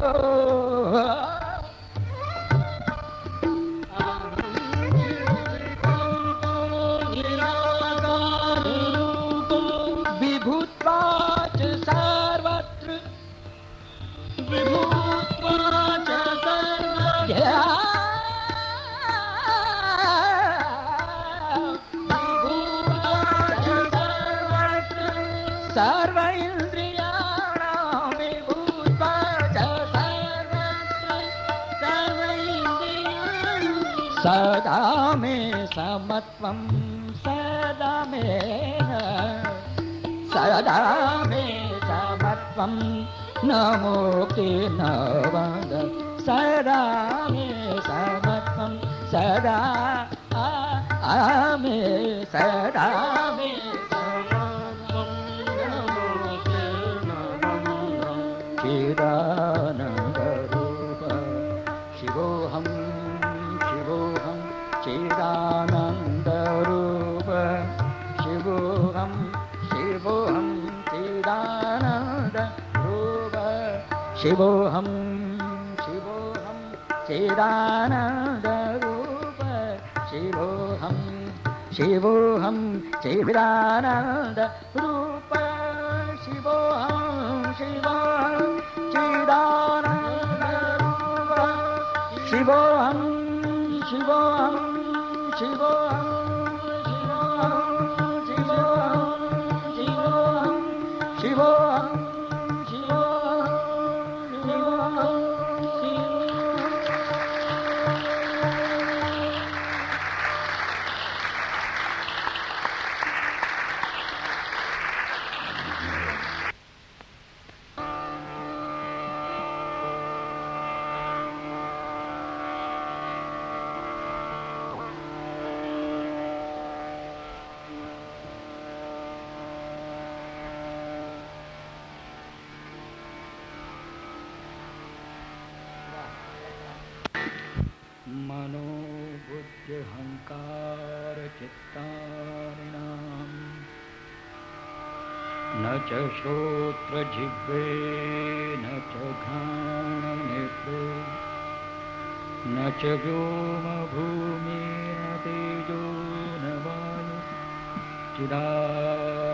Oh. سمتم سدا میں سدا میں ستم نمو کے نم سرام ستم سدا میں سدام نمو کے نم کیر شیوہم شیوہم چارند روپ شیوہم شیوہم چیدانند شوتنے نومبومیجو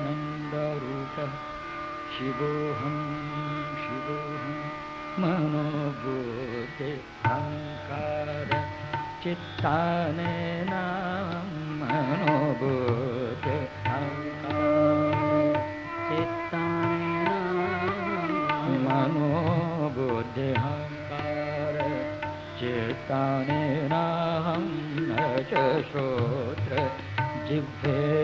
نند شیوہ شیو مموک چان جب ہے۔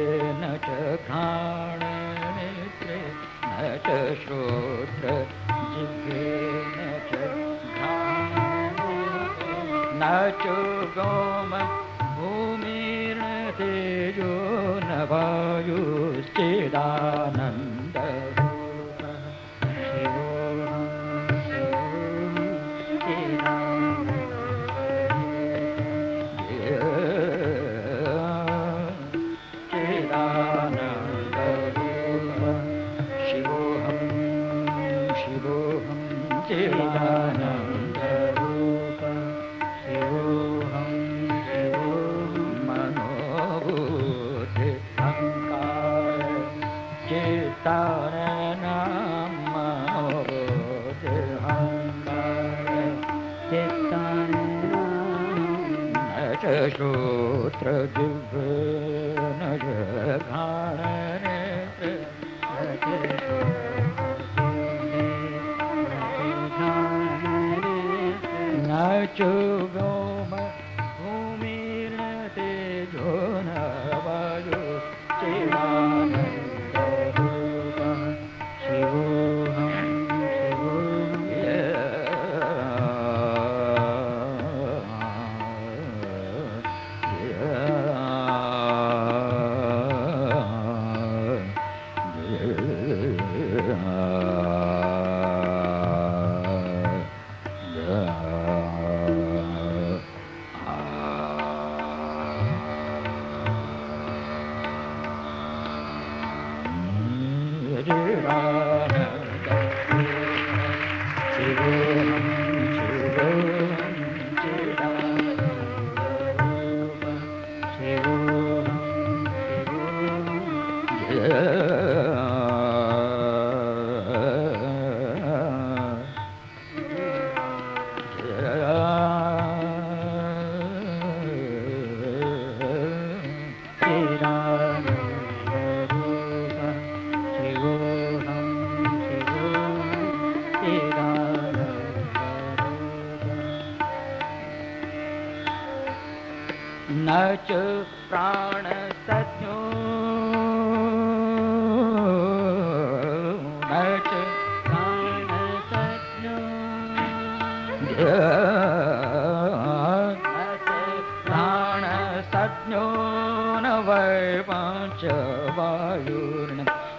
ونچ وی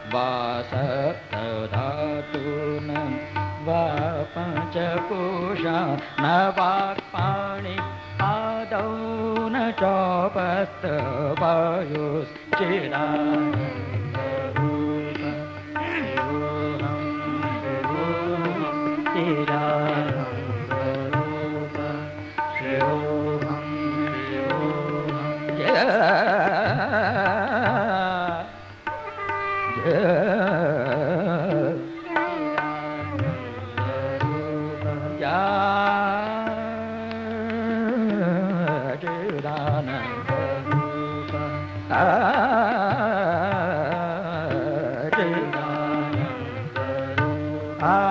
و ست پوش نو پاک پاڑی پاد ن چپت وایوشن ہاں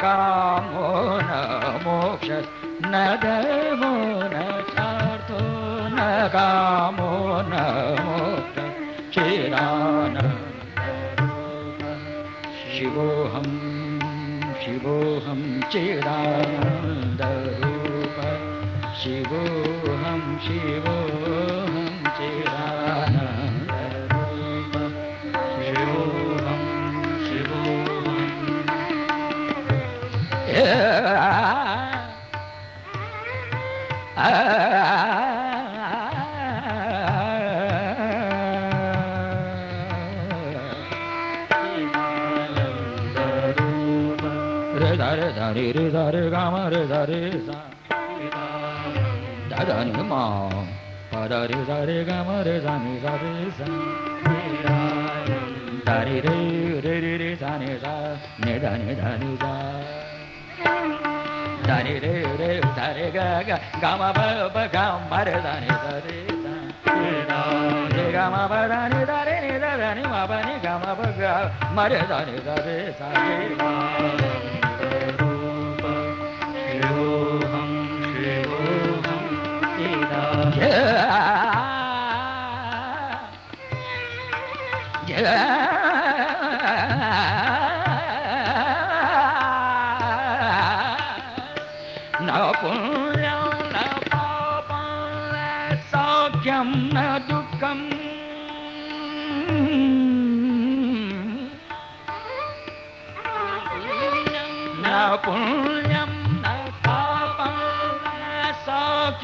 کاموں موک نشو ناموں موک چی ران شیو شیوہم چی راند شیو ہم شیو رے گا مر داری ری ری سارے گا مار دانے دار گاما بگا مارے دانے Yeah.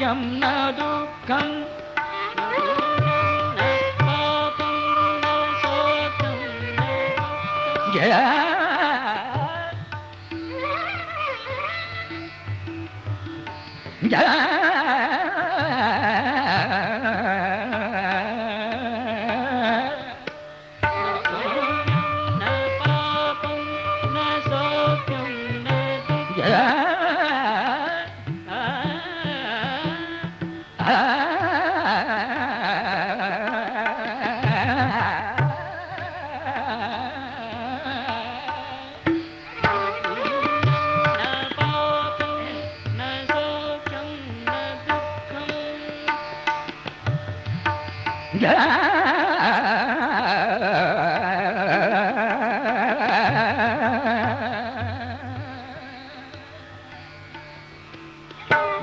دکھ سوت گیان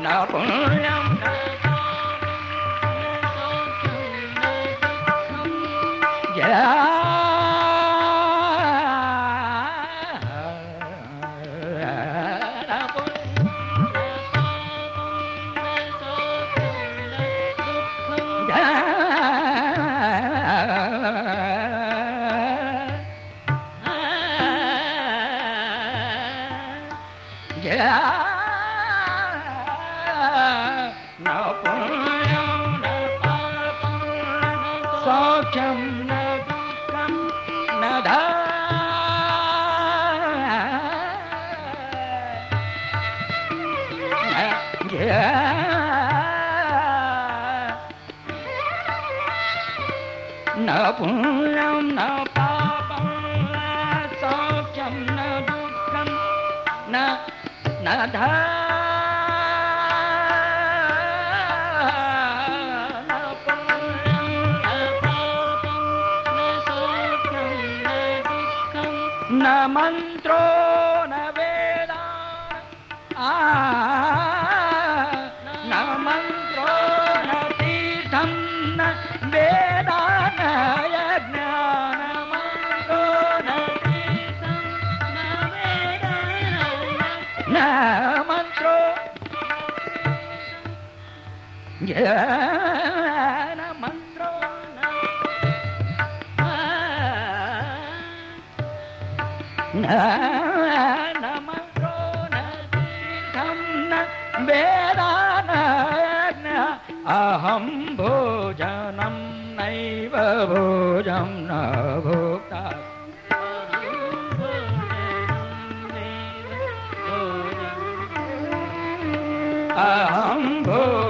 نہ نہ دھوپتی منترو ن منتر منتر نیٹ ویدان اہم بوجن نیب بوجم نوکم اہم بھو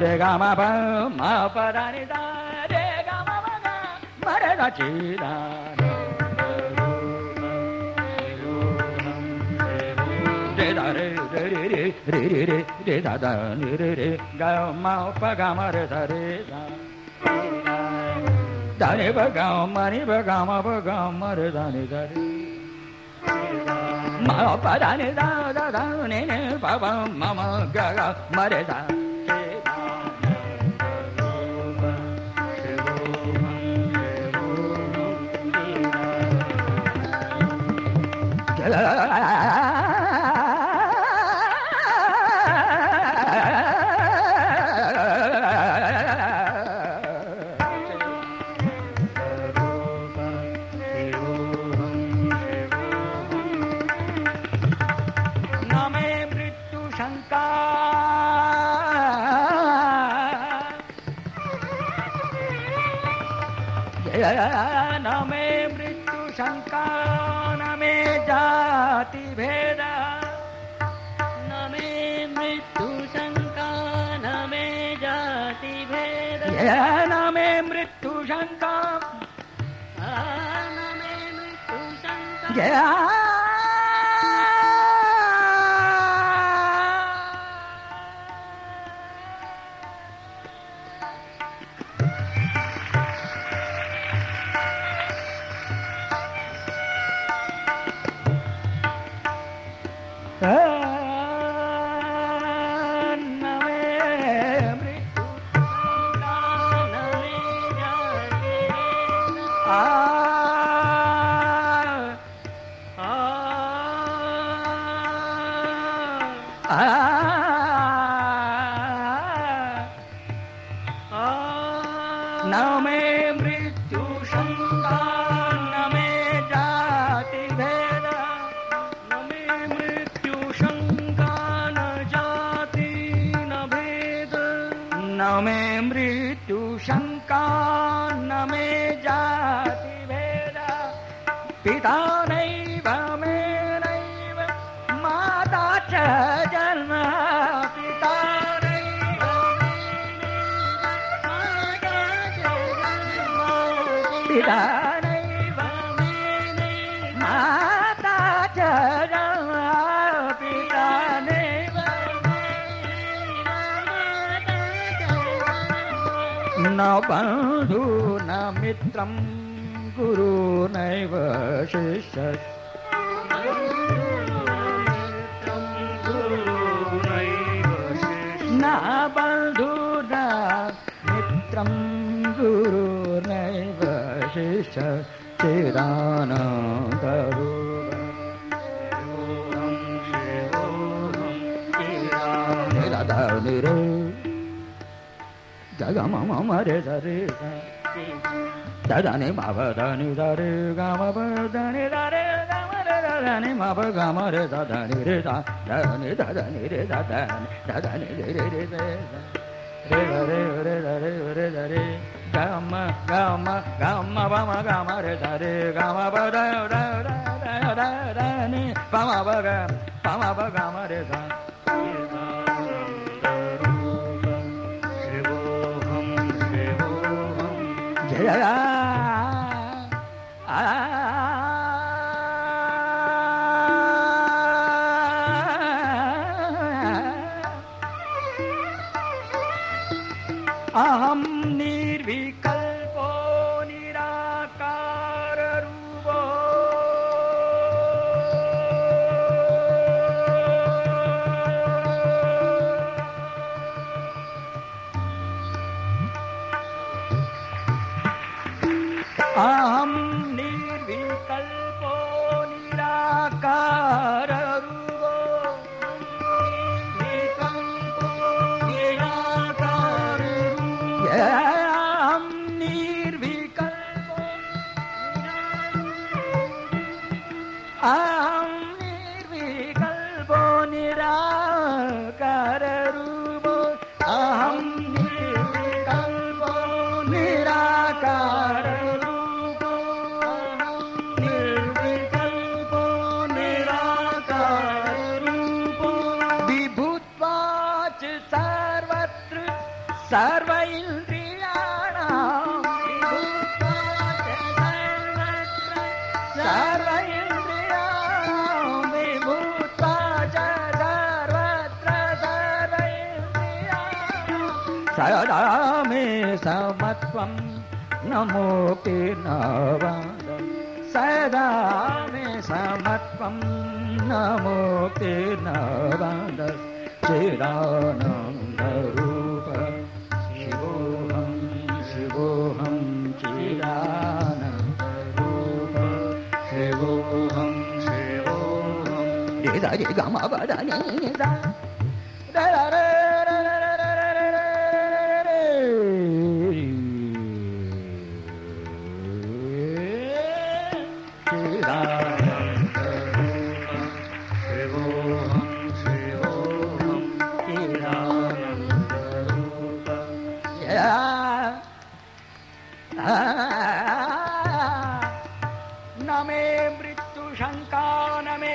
رے گا می دا رے گا مرد ری دادا گا مرد ری دانے باری بگا مغا مردانی مردا گیا جان میں جاتی بھیدا پتا بندو ن مش گر نم گرب شان گر گمارے دے دے دادا دانی دے گا دار گا میرے دادانی رے دا دادانی رے دادا دادانی گا می گا می پا م ja, ja. سام میں سم نموند سدانے سمت نمو پند چی شو شیو چی شو شیو گم بدنی د میں مرت شنکا ندو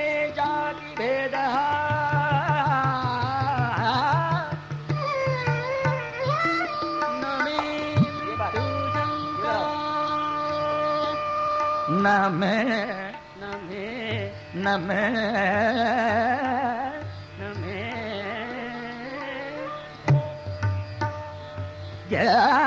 شنک میں گیا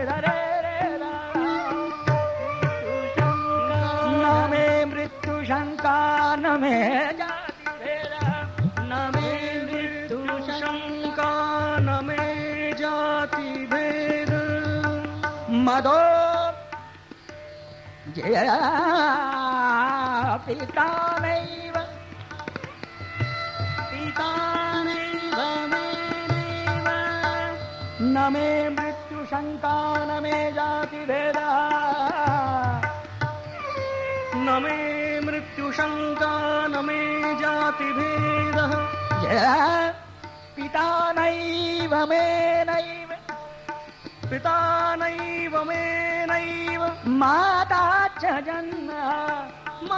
جا بلا نمے متو شنکان میں جاتی بین مدو گیا پتا نہیں وی نیو نم مت شنکان میں جاتی ن شکانے جاتی پین جن مرتن م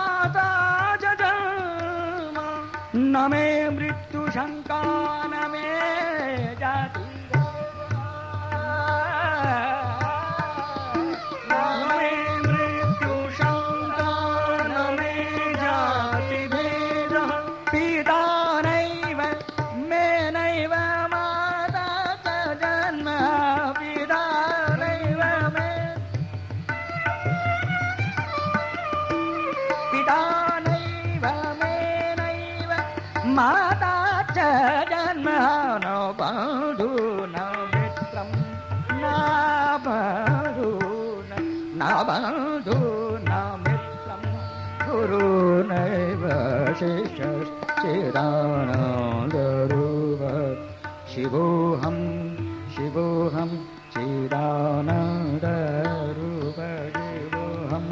ماتا چن بندو نم ندو نم گرو نیب شدان گرو شیو شیو ہم چیڑان گرو شم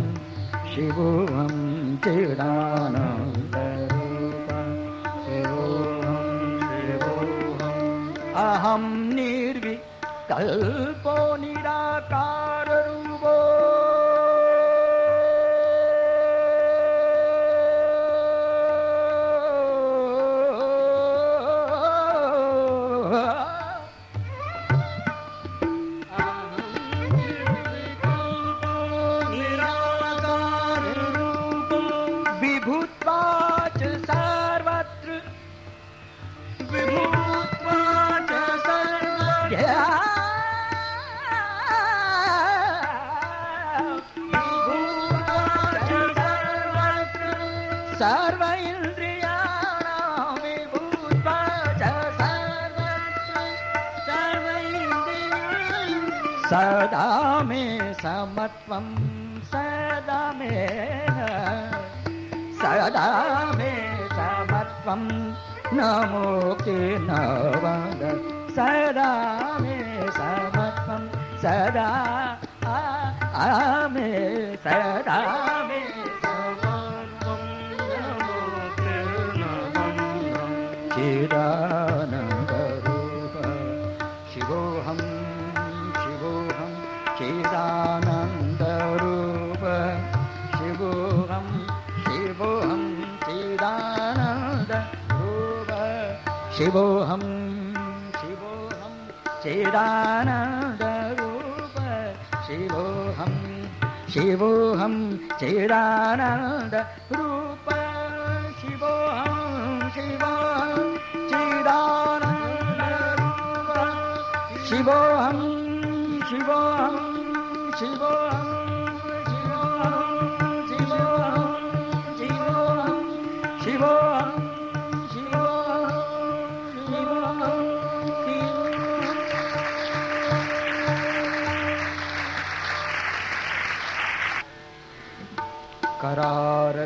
شیو چیڑان تلپو نرا وم سدا میں سدا میں سمتم نمو نو سدا میں سمتم سدا شیو ہم شیوم چران شیو ہم شیوہم چراند رپ شیو شیو چیڑانند شیو شیو شیو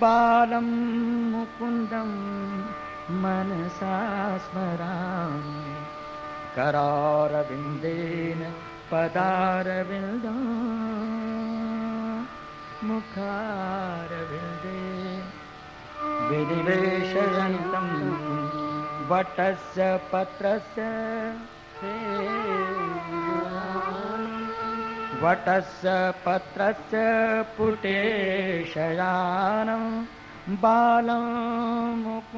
پال مند منس کردار بند مخاربند پھول وٹس پتر پٹ بالک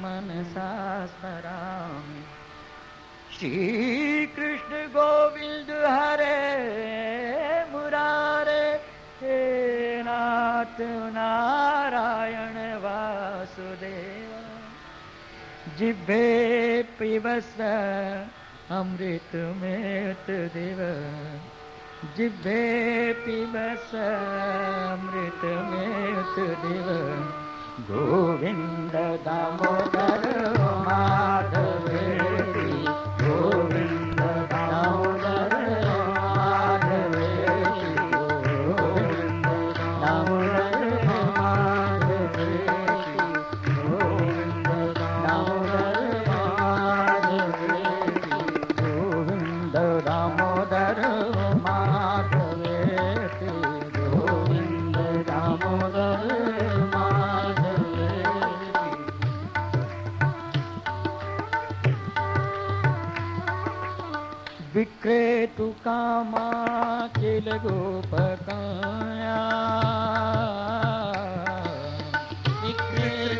منسکش گوند واسدے پیبس امر م جس مت مووند دامو درد کاما کل گوپ گایا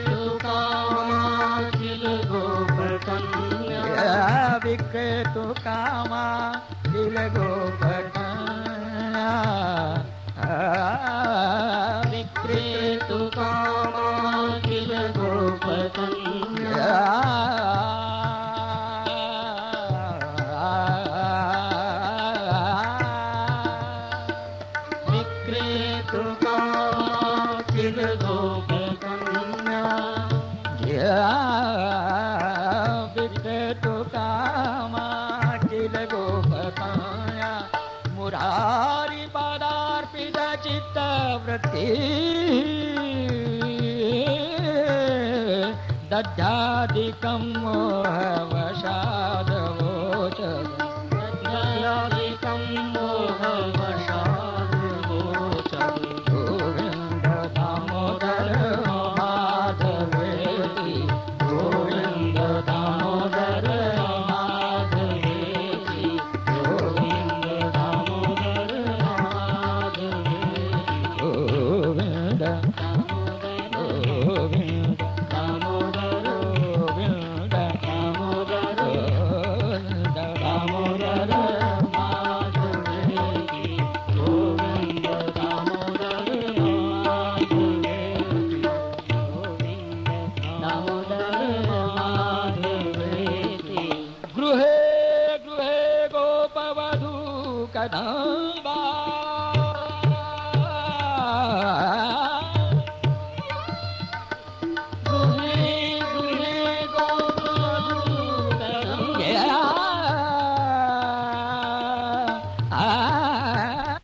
تو کام کل گوپ کھایا وک تو کام کل گوپ